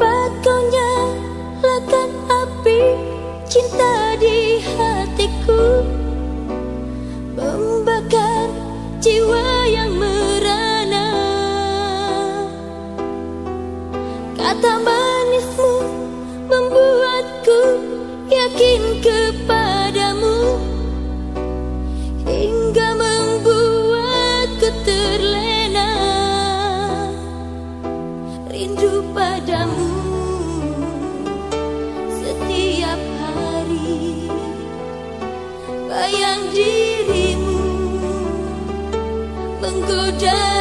Cepat kau nyalakan api cinta di hatiku. Membakar jiwa yang merana. Kata manismu membuatku yakin kepada bayang dirimu menggoda